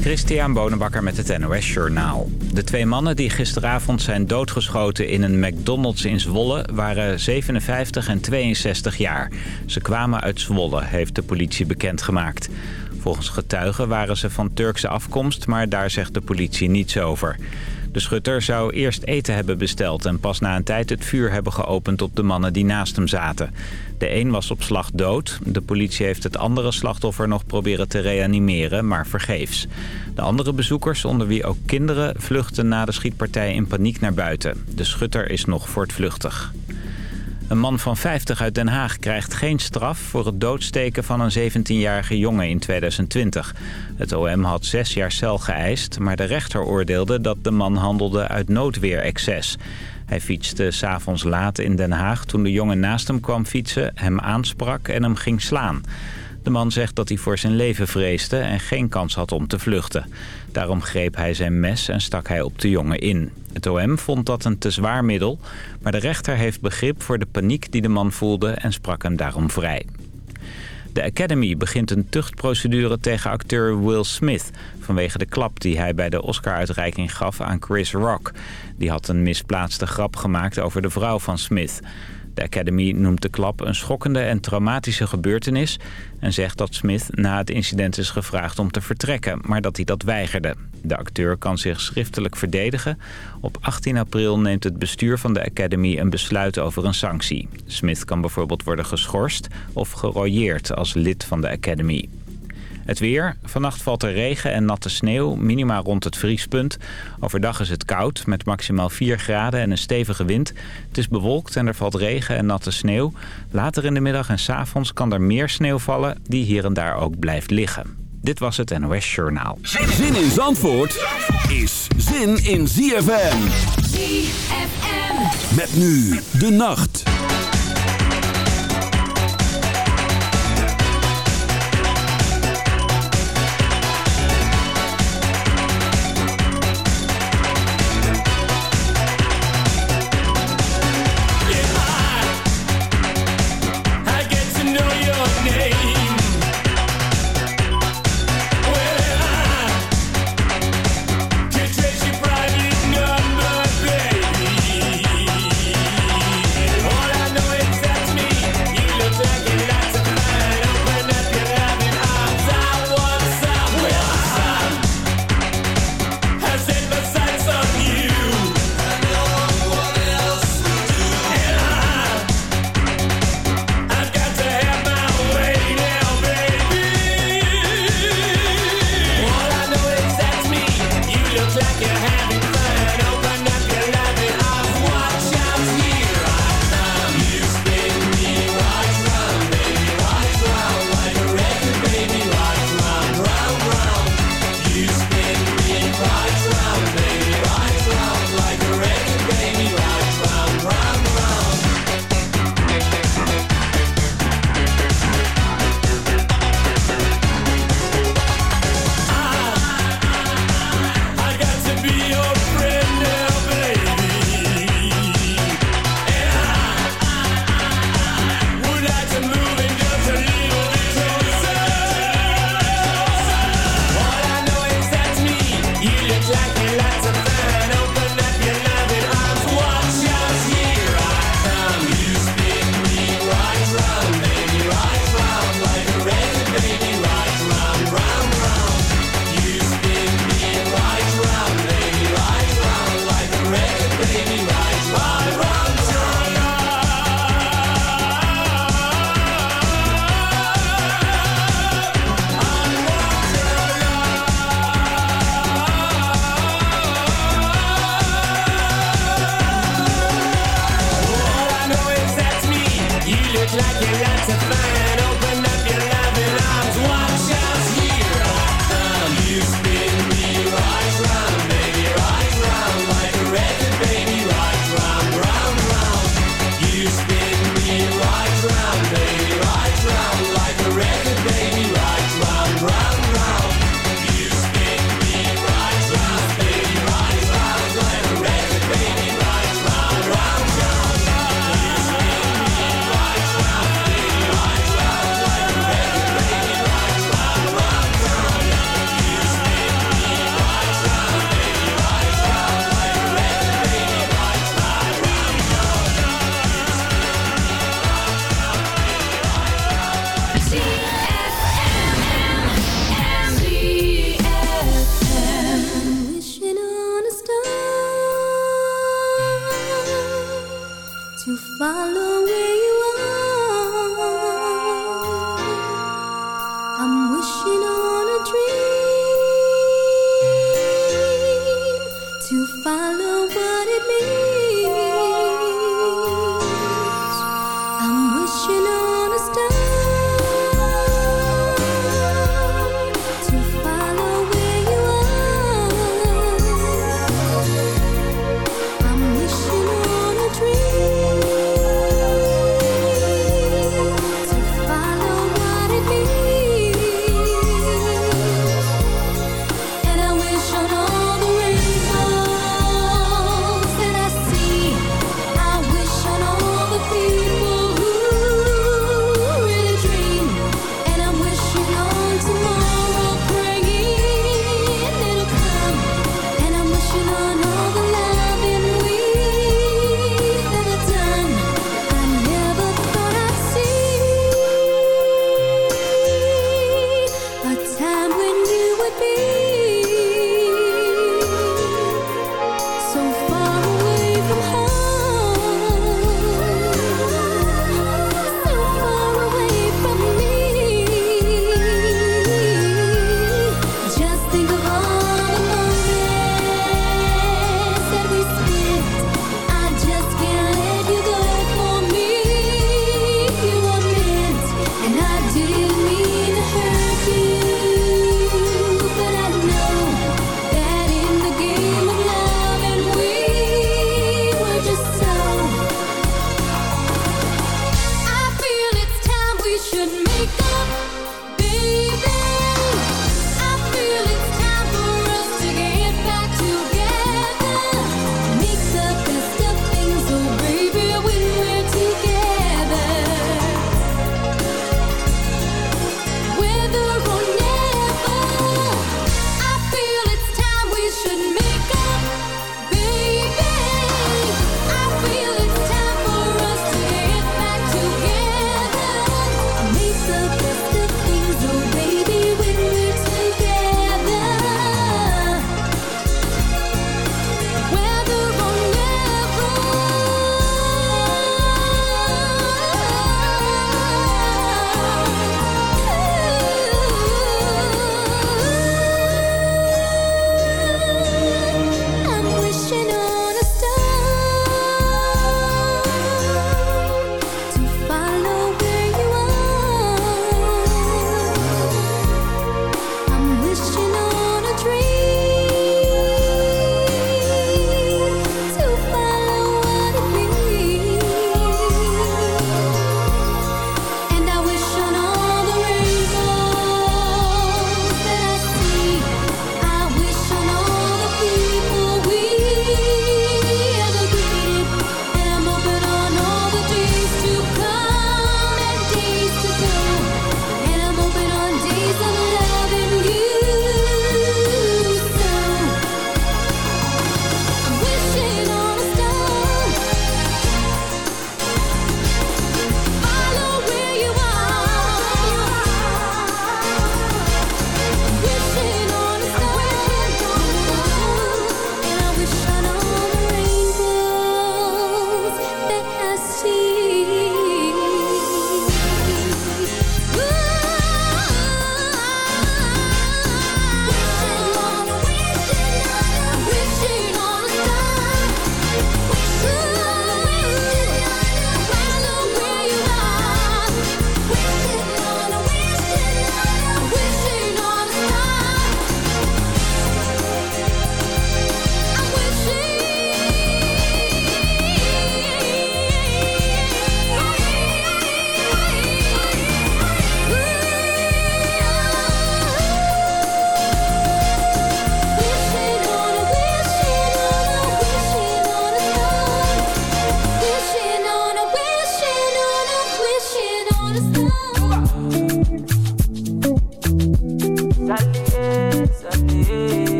Christian Bonenbakker met het NOS Journaal. De twee mannen die gisteravond zijn doodgeschoten in een McDonald's in Zwolle... waren 57 en 62 jaar. Ze kwamen uit Zwolle, heeft de politie bekendgemaakt. Volgens getuigen waren ze van Turkse afkomst, maar daar zegt de politie niets over. De schutter zou eerst eten hebben besteld en pas na een tijd het vuur hebben geopend op de mannen die naast hem zaten. De een was op slag dood. De politie heeft het andere slachtoffer nog proberen te reanimeren, maar vergeefs. De andere bezoekers, onder wie ook kinderen, vluchten na de schietpartij in paniek naar buiten. De schutter is nog voortvluchtig. Een man van 50 uit Den Haag krijgt geen straf voor het doodsteken van een 17-jarige jongen in 2020. Het OM had zes jaar cel geëist, maar de rechter oordeelde dat de man handelde uit noodweerexces. Hij fietste s'avonds laat in Den Haag toen de jongen naast hem kwam fietsen, hem aansprak en hem ging slaan. De man zegt dat hij voor zijn leven vreesde en geen kans had om te vluchten. Daarom greep hij zijn mes en stak hij op de jongen in. Het OM vond dat een te zwaar middel, maar de rechter heeft begrip voor de paniek die de man voelde en sprak hem daarom vrij. De Academy begint een tuchtprocedure tegen acteur Will Smith... vanwege de klap die hij bij de Oscar-uitreiking gaf aan Chris Rock. Die had een misplaatste grap gemaakt over de vrouw van Smith. De Academy noemt de klap een schokkende en traumatische gebeurtenis... en zegt dat Smith na het incident is gevraagd om te vertrekken... maar dat hij dat weigerde. De acteur kan zich schriftelijk verdedigen. Op 18 april neemt het bestuur van de Academy een besluit over een sanctie. Smith kan bijvoorbeeld worden geschorst of gerooieerd als lid van de Academy. Het weer. Vannacht valt er regen en natte sneeuw, minima rond het vriespunt. Overdag is het koud, met maximaal 4 graden en een stevige wind. Het is bewolkt en er valt regen en natte sneeuw. Later in de middag en s avonds kan er meer sneeuw vallen, die hier en daar ook blijft liggen. Dit was het NOS Journaal. Zin in Zandvoort is zin in ZFM. ZFM. Met nu de nacht.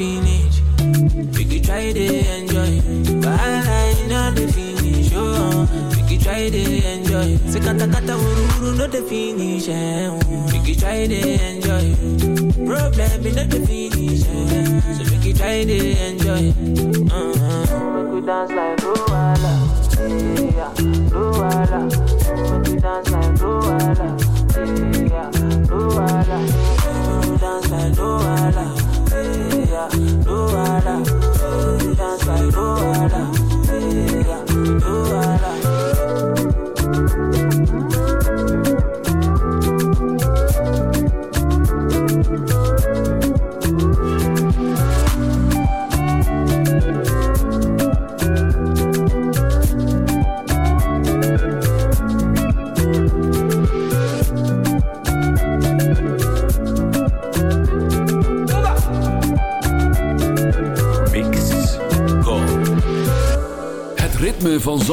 finish. We could try to enjoy, but I know the finish. Oh, we could try to enjoy. Sekata kata uru uru no the finish. Eh. We could try to enjoy. Problem in the finish. So we could try to enjoy.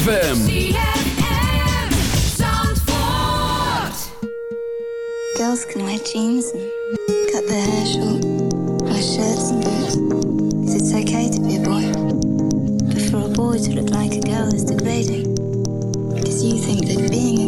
ZFM. Girls can wear jeans and cut their hair short, wear shirts and boots. Is it's okay to be a boy. But for a boy to look like a girl is degrading. Because you think that being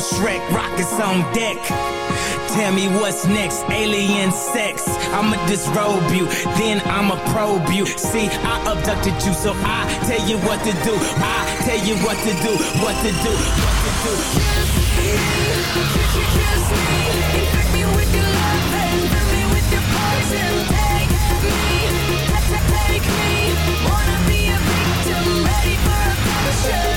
Shrek, rockets on deck. Tell me what's next, alien sex. I'ma disrobe you, then I'ma probe you. See, I abducted you, so I tell you what to do. I tell you what to do, what to do, what to do. Me, infect me with your love and fill me with your poison. Take me, take me, wanna be a victim, ready for a passion.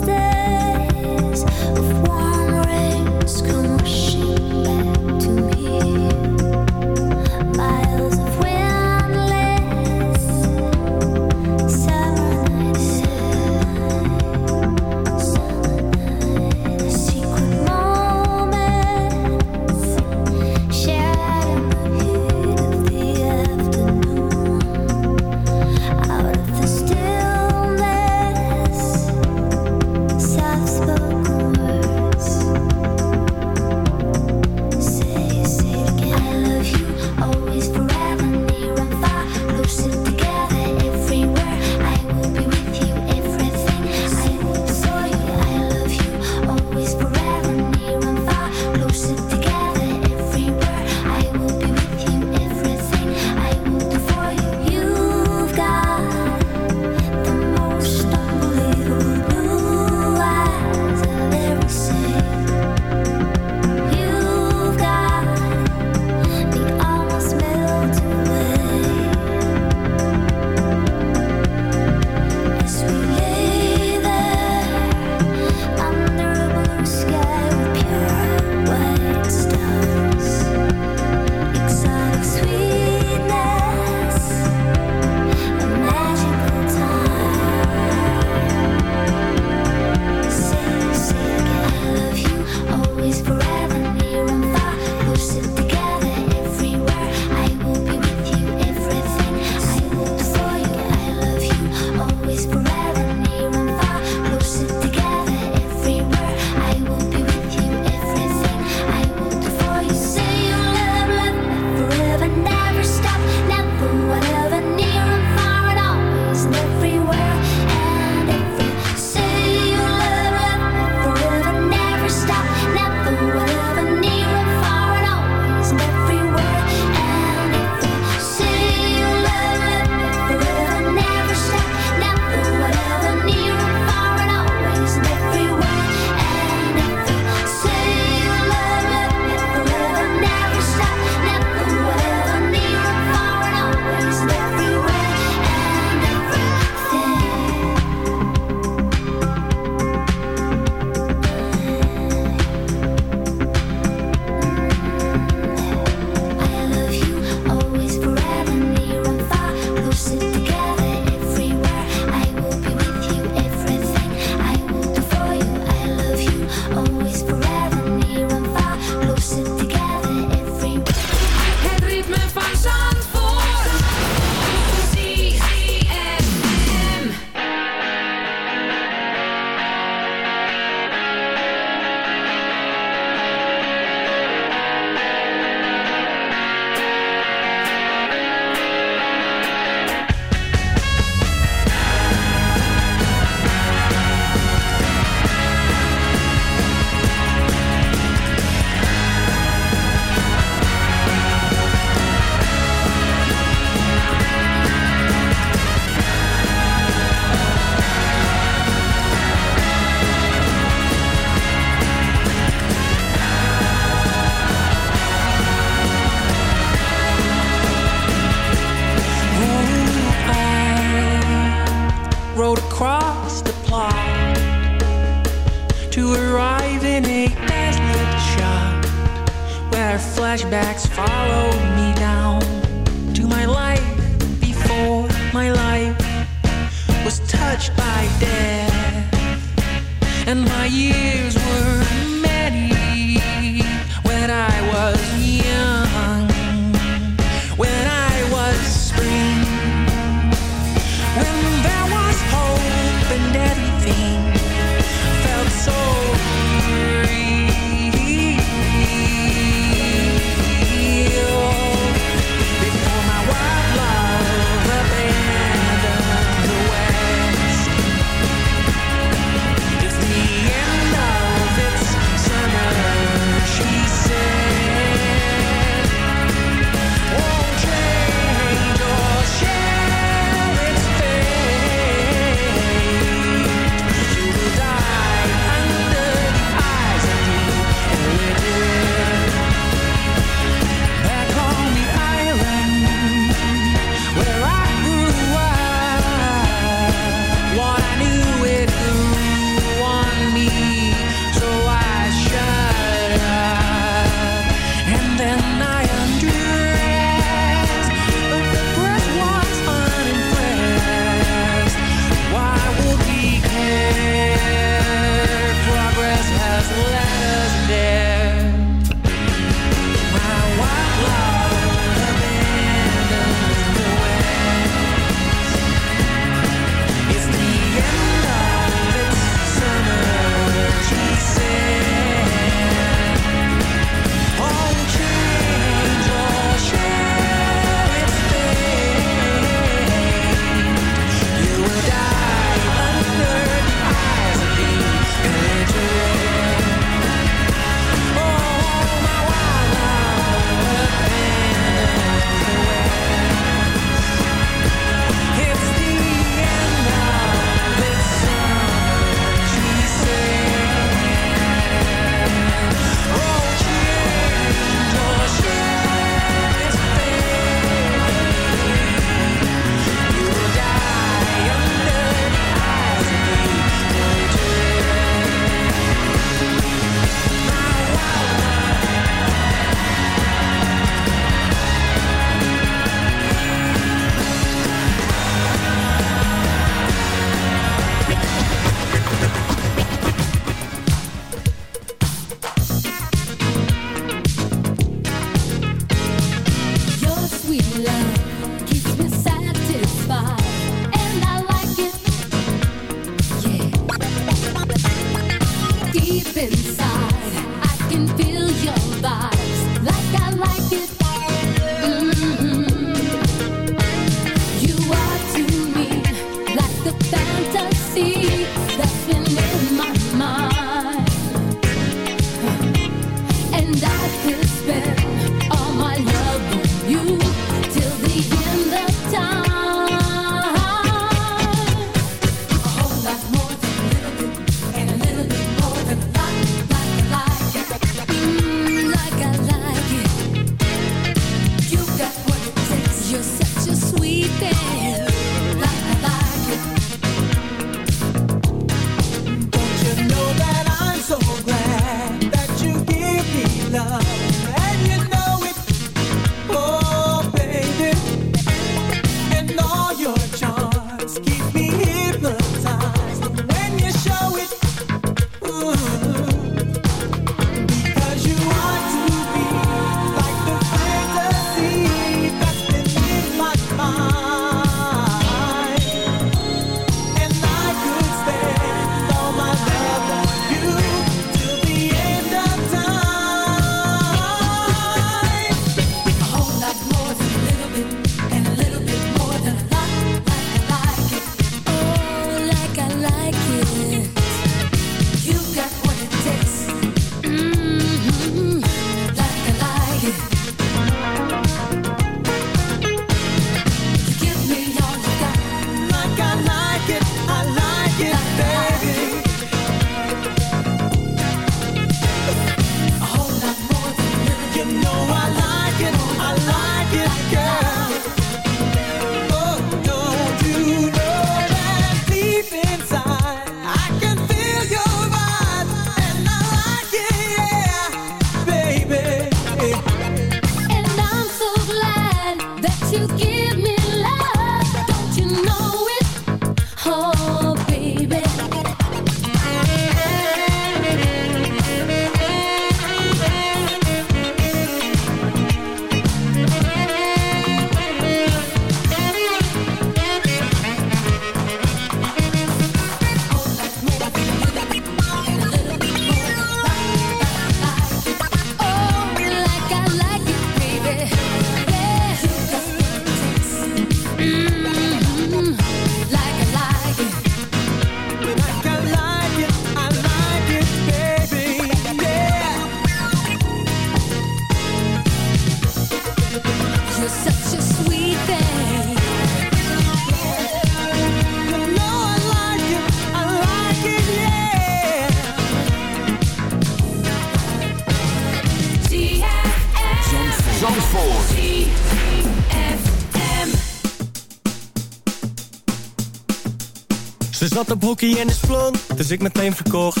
Ze zat op hockey en is blond, dus ik meteen verkocht.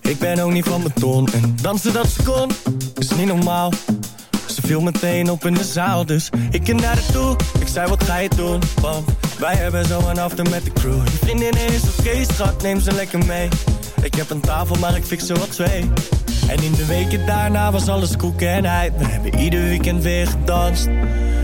Ik ben ook niet van beton en dansen dat ze kon, is niet normaal. Ze viel meteen op in de zaal, dus ik ging naar haar toe. Ik zei, wat ga je doen? Want wij hebben zo een after met de crew. Je vriendin is oké, schat, neem ze lekker mee. Ik heb een tafel, maar ik fix er wat twee. En in de weken daarna was alles koek en ei. We hebben ieder weekend weer gedanst.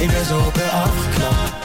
ik ben zo op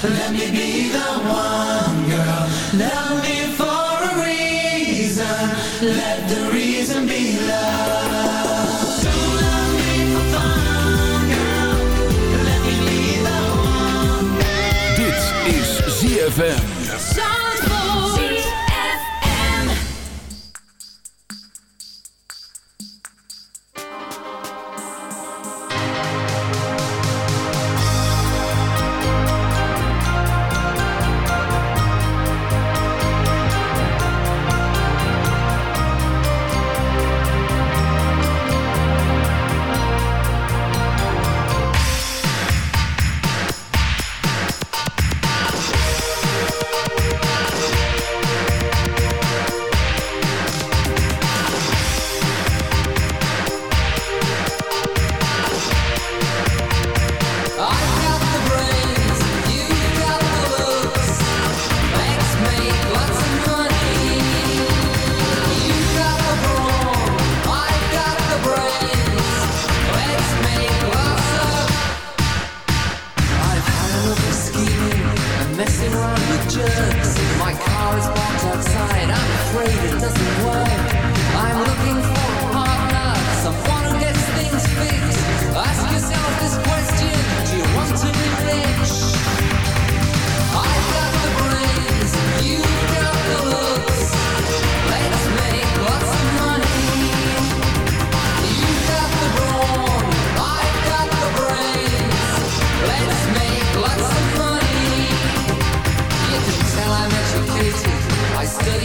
Let me be the one girl. Love me for a reason Let the reason be love. Don't love me for fun girl. Let me be the one. Is ZFM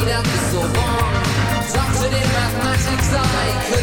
that was so wrong. Doctored in mathematics, I